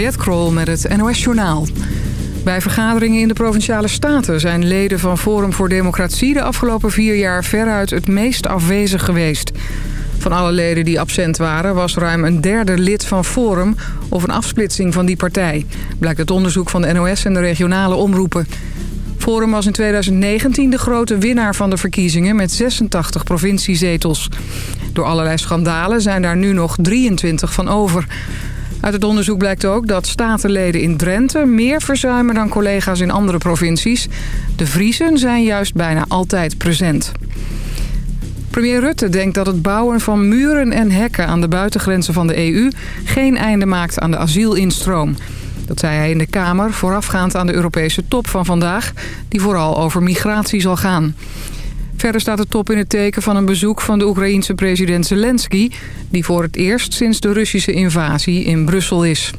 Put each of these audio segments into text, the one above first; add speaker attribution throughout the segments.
Speaker 1: Mariette met het NOS Journaal. Bij vergaderingen in de Provinciale Staten zijn leden van Forum voor Democratie... de afgelopen vier jaar veruit het meest afwezig geweest. Van alle leden die absent waren was ruim een derde lid van Forum... of een afsplitsing van die partij. Blijkt het onderzoek van de NOS en de regionale omroepen. Forum was in 2019 de grote winnaar van de verkiezingen met 86 provinciezetels. Door allerlei schandalen zijn daar nu nog 23 van over. Uit het onderzoek blijkt ook dat statenleden in Drenthe meer verzuimen dan collega's in andere provincies. De Vriezen zijn juist bijna altijd present. Premier Rutte denkt dat het bouwen van muren en hekken aan de buitengrenzen van de EU... geen einde maakt aan de asielinstroom. Dat zei hij in de Kamer voorafgaand aan de Europese top van vandaag... die vooral over migratie zal gaan. Verder staat de top in het teken van een bezoek van de Oekraïense president Zelensky... die voor het eerst sinds de Russische invasie in Brussel is.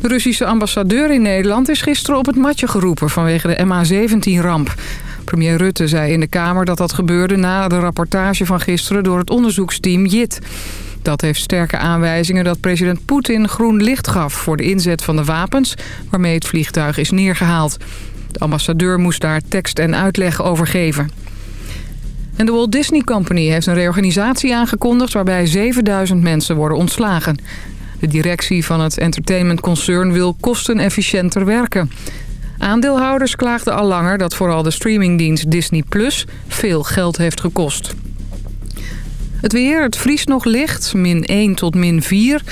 Speaker 1: De Russische ambassadeur in Nederland is gisteren op het matje geroepen... vanwege de MH17-ramp. Premier Rutte zei in de Kamer dat dat gebeurde na de rapportage van gisteren... door het onderzoeksteam JIT. Dat heeft sterke aanwijzingen dat president Poetin groen licht gaf... voor de inzet van de wapens waarmee het vliegtuig is neergehaald. De ambassadeur moest daar tekst en uitleg over geven. En de Walt Disney Company heeft een reorganisatie aangekondigd... waarbij 7000 mensen worden ontslagen. De directie van het entertainmentconcern wil kostenefficiënter werken. Aandeelhouders klaagden al langer dat vooral de streamingdienst Disney Plus veel geld heeft gekost. Het weer, het vriest nog licht, min 1 tot min 4.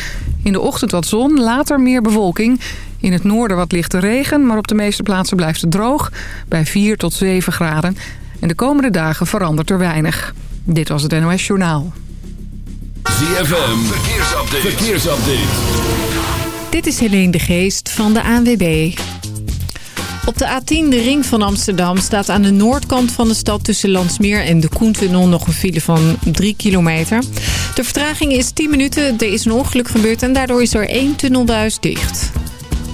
Speaker 1: In de ochtend wat zon, later meer bewolking. In het noorden wat lichte regen, maar op de meeste plaatsen blijft het droog. Bij 4 tot 7 graden. En de komende dagen verandert er weinig. Dit was het NOS Journaal.
Speaker 2: ZFM, verkeersupdate. verkeersupdate.
Speaker 3: Dit is Helene de Geest van de ANWB. Op de A10, de ring van Amsterdam, staat aan de noordkant van de stad... tussen Landsmeer en de Koentunnel nog een file van 3 kilometer. De vertraging is 10 minuten. Er is een ongeluk gebeurd en daardoor is er één tunnelbuis dicht.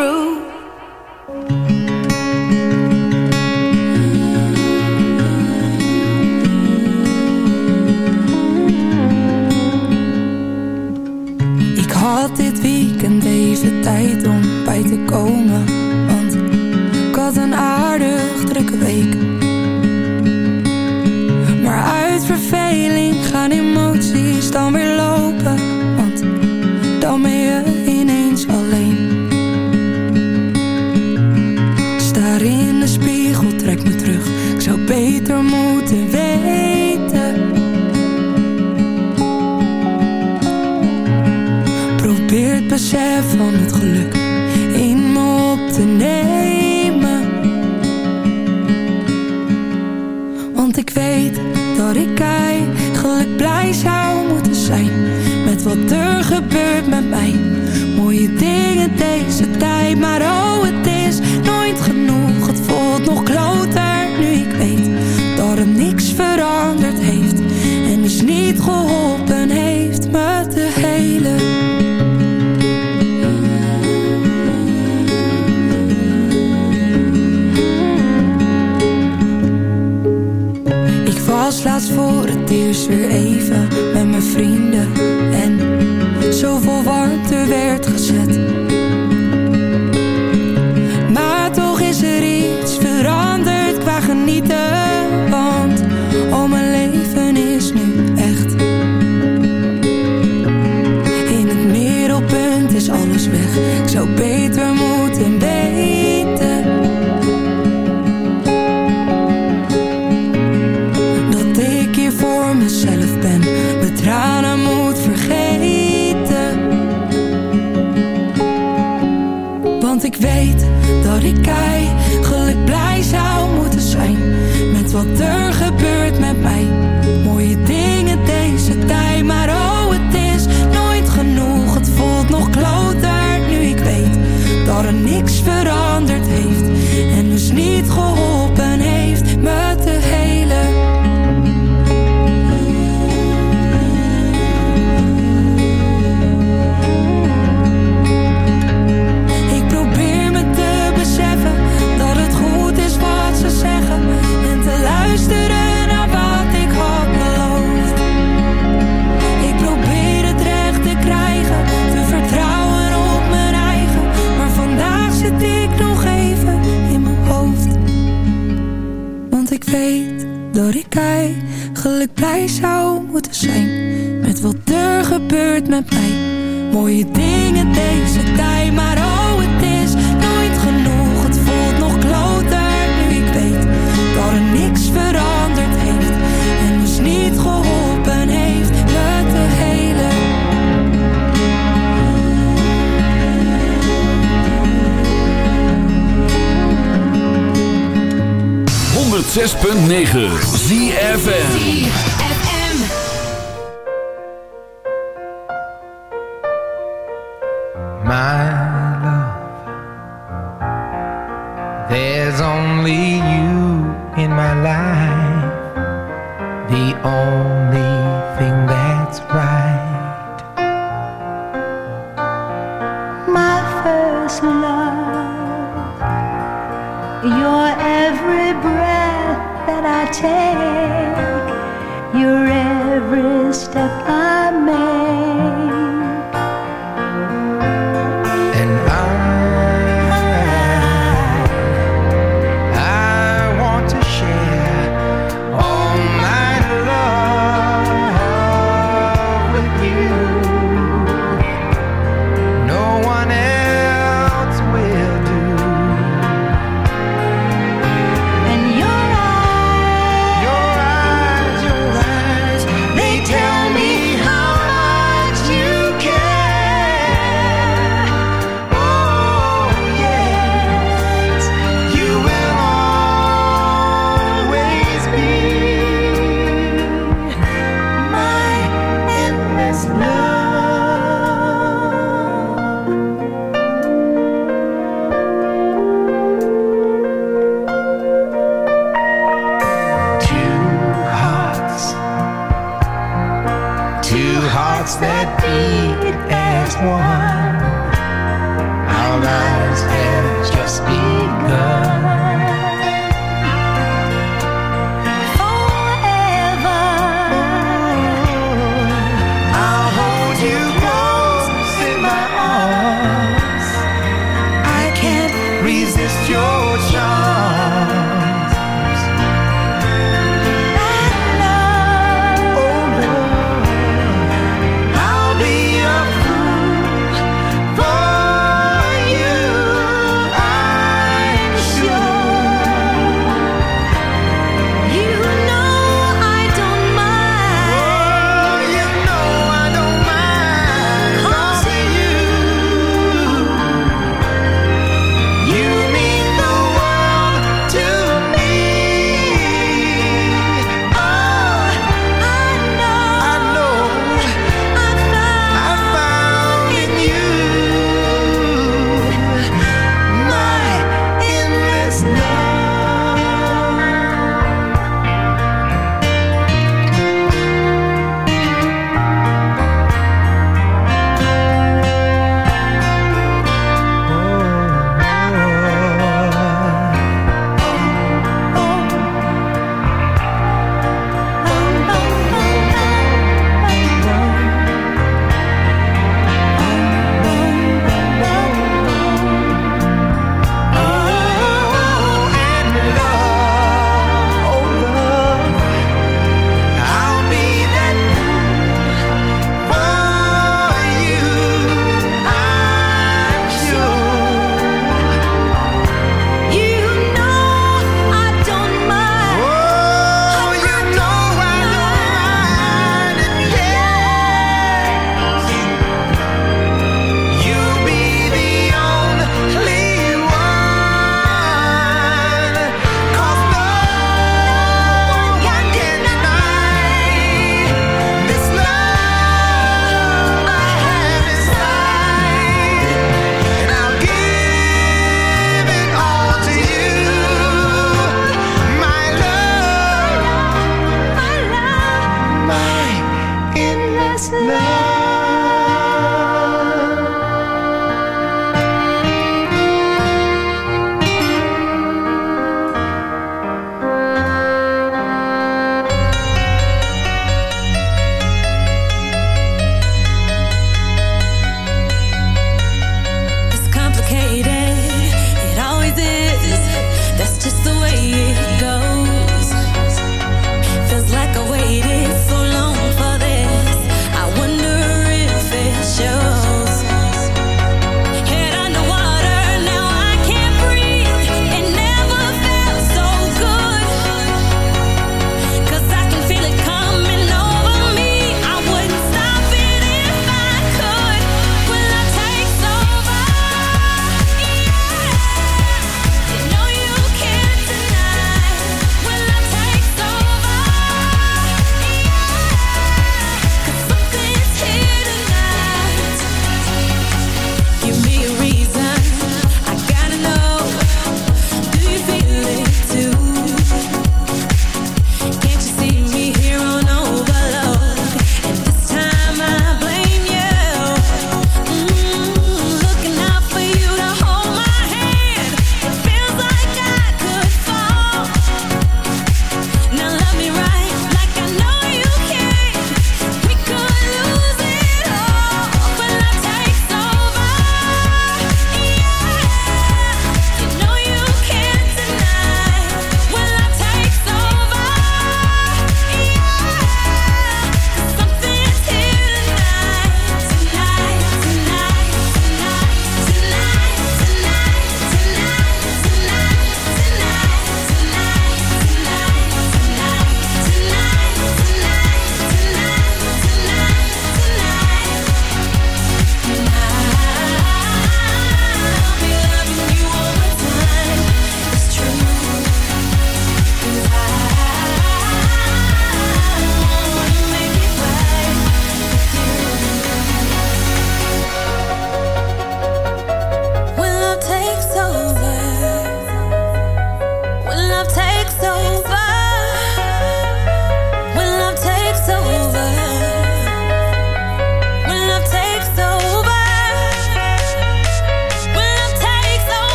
Speaker 2: Ik
Speaker 4: had dit weekend even tijd om bij te komen Want ik had een aardig drukke week. Maar uit verveling gaan emoties dan weer Ik zou beter moeten weten. Probeer het besef van het geluk in me op te nemen. Want ik weet dat ik eigenlijk blij zou moeten zijn Met wat er gebeurt met mij. Mooie dingen deze tijd, maar oh het eerst weer even met mijn vrienden. En zoveel warmte werd gezet. Maar toch is er iets veranderd qua genieten. Want al mijn leven is nu echt. In het middelpunt is alles weg. Ik zou beter mezelf ben. Mijn tranen moet vergeten. Want ik weet dat ik eigenlijk blij zou moeten zijn Met wat er gebeurt met mij. Mooie dingen deze tijd Maar oh met mij Mooie dingen deze tijd, maar oh het is nooit genoeg. Het voelt nog kloter nu ik weet dat er niks veranderd heeft En dus niet geholpen heeft me te helen
Speaker 5: zes punt negen.
Speaker 6: Your every breath that I take, your every step I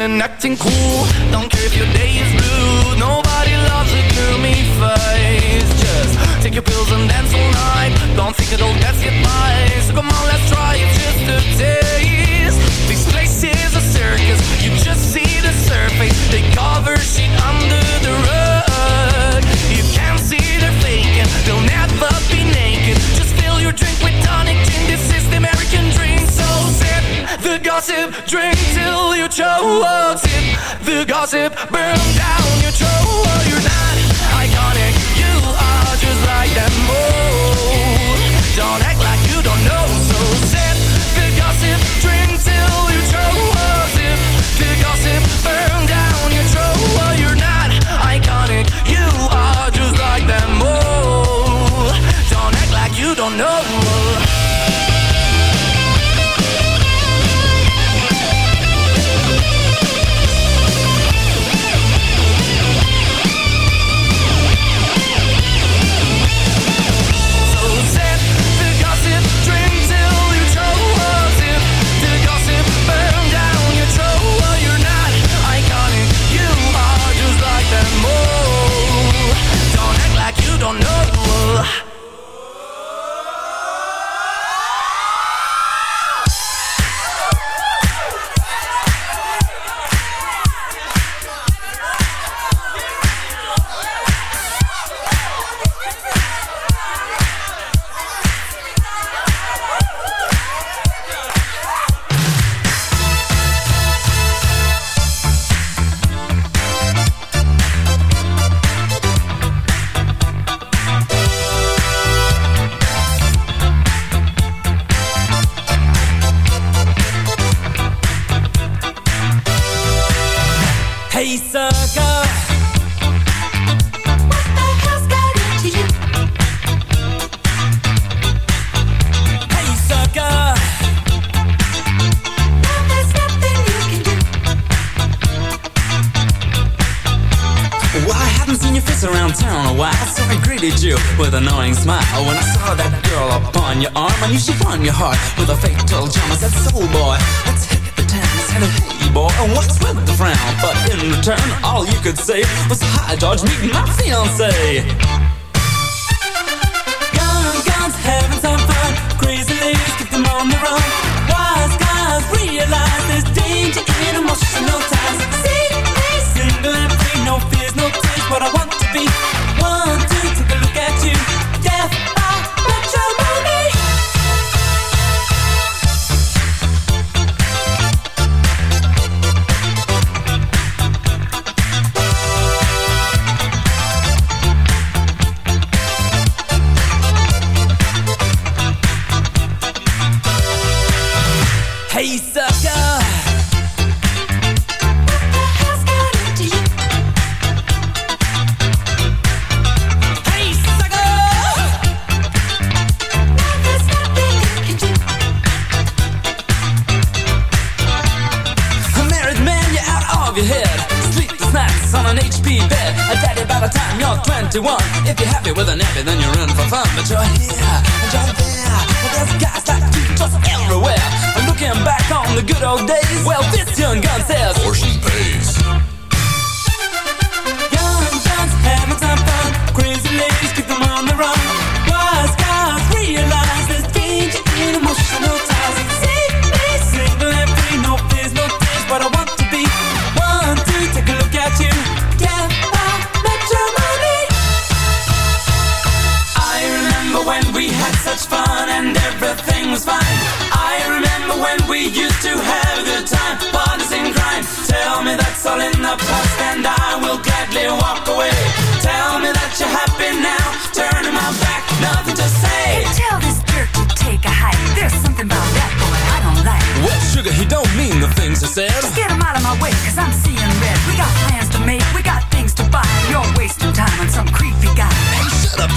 Speaker 7: and
Speaker 8: acting cool. Don't care if your day is blue gossip burn down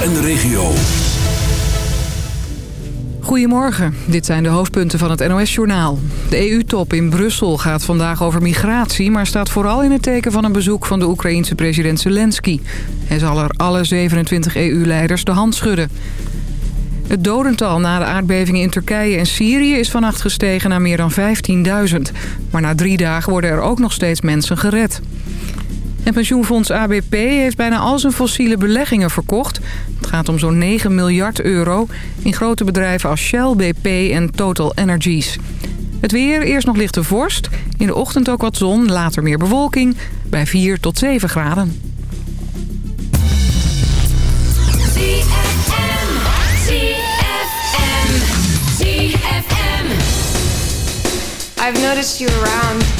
Speaker 9: En de regio.
Speaker 1: Goedemorgen, dit zijn de hoofdpunten van het NOS-journaal. De EU-top in Brussel gaat vandaag over migratie... maar staat vooral in het teken van een bezoek van de Oekraïense president Zelensky. Hij zal er alle 27 EU-leiders de hand schudden. Het dodental na de aardbevingen in Turkije en Syrië is vannacht gestegen naar meer dan 15.000. Maar na drie dagen worden er ook nog steeds mensen gered. En pensioenfonds ABP heeft bijna al zijn fossiele beleggingen verkocht. Het gaat om zo'n 9 miljard euro in grote bedrijven als Shell, BP en Total Energies. Het weer, eerst nog lichte vorst. In de ochtend ook wat zon, later meer bewolking. Bij 4 tot 7 graden.
Speaker 2: I've noticed you around.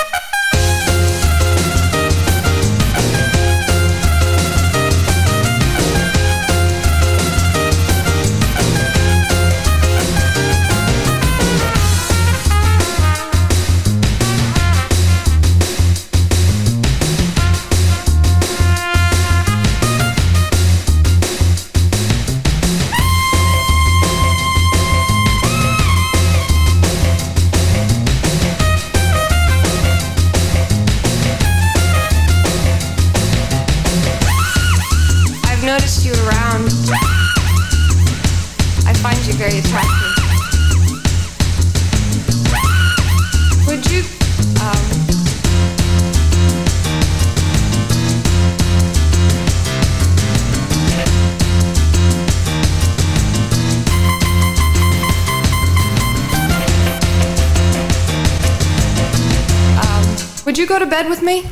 Speaker 8: go to bed with me?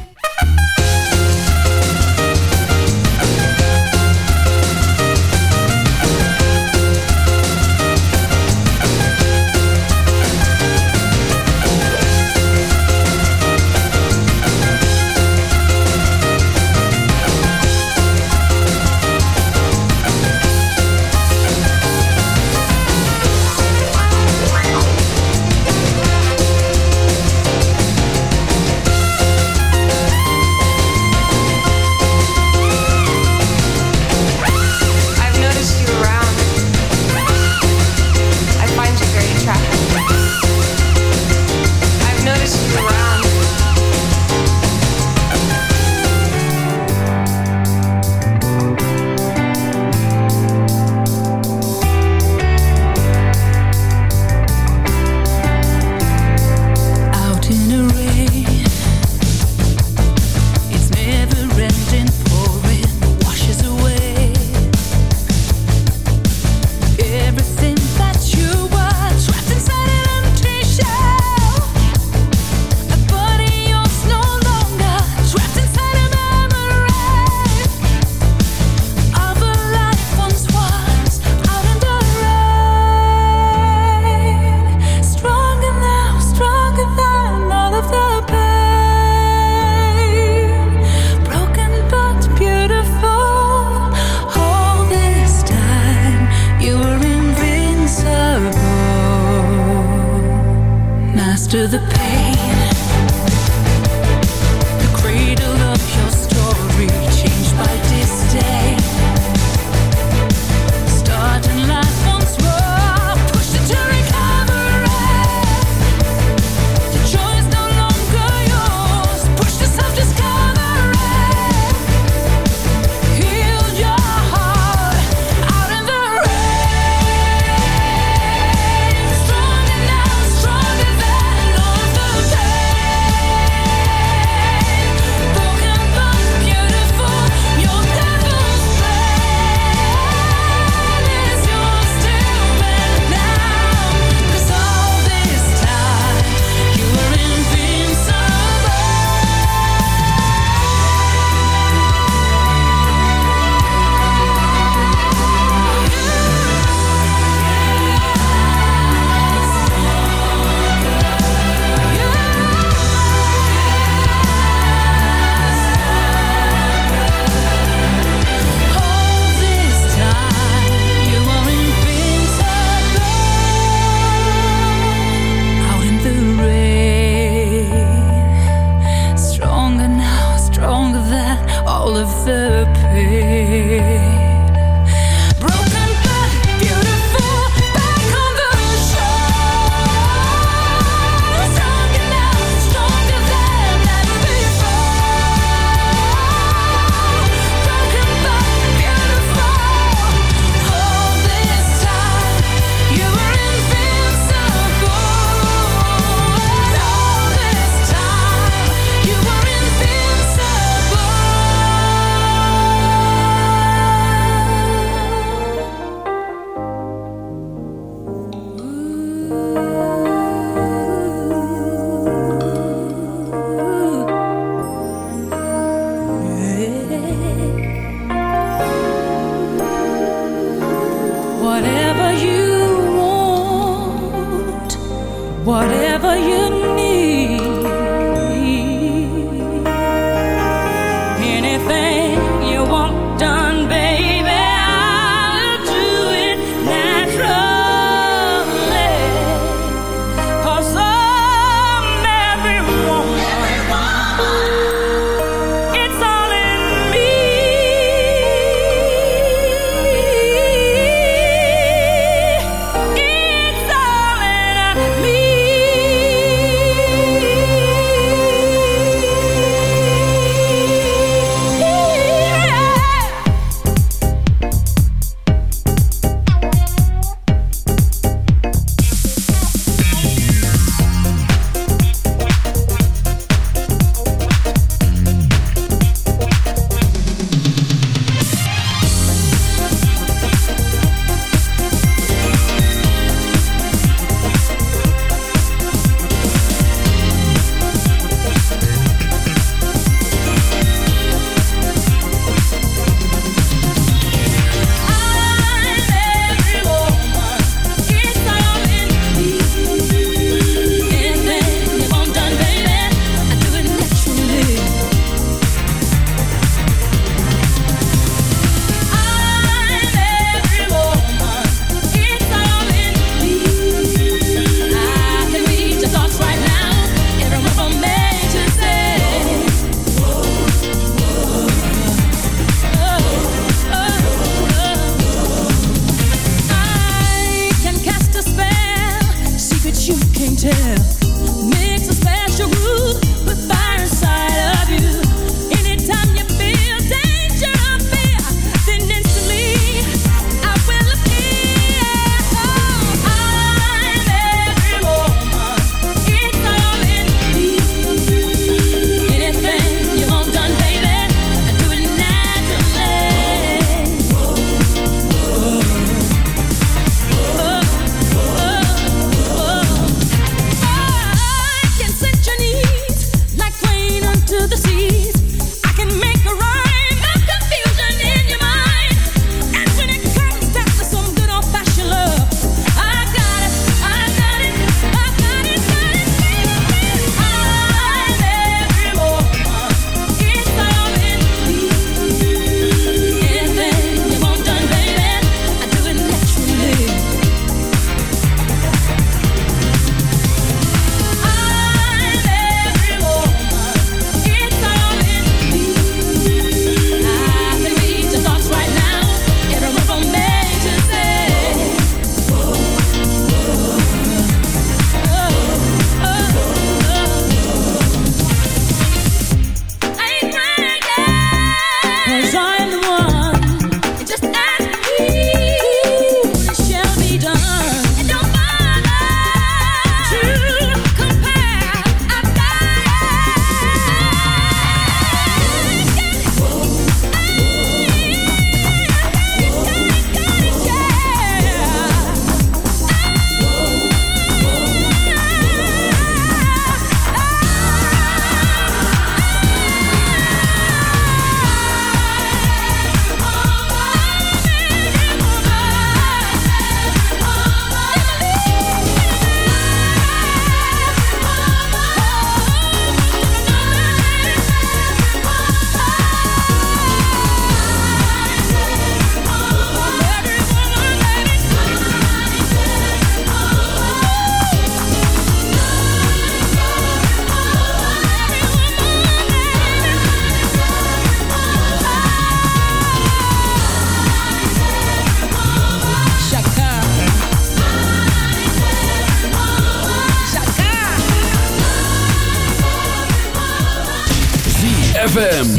Speaker 5: ZFM.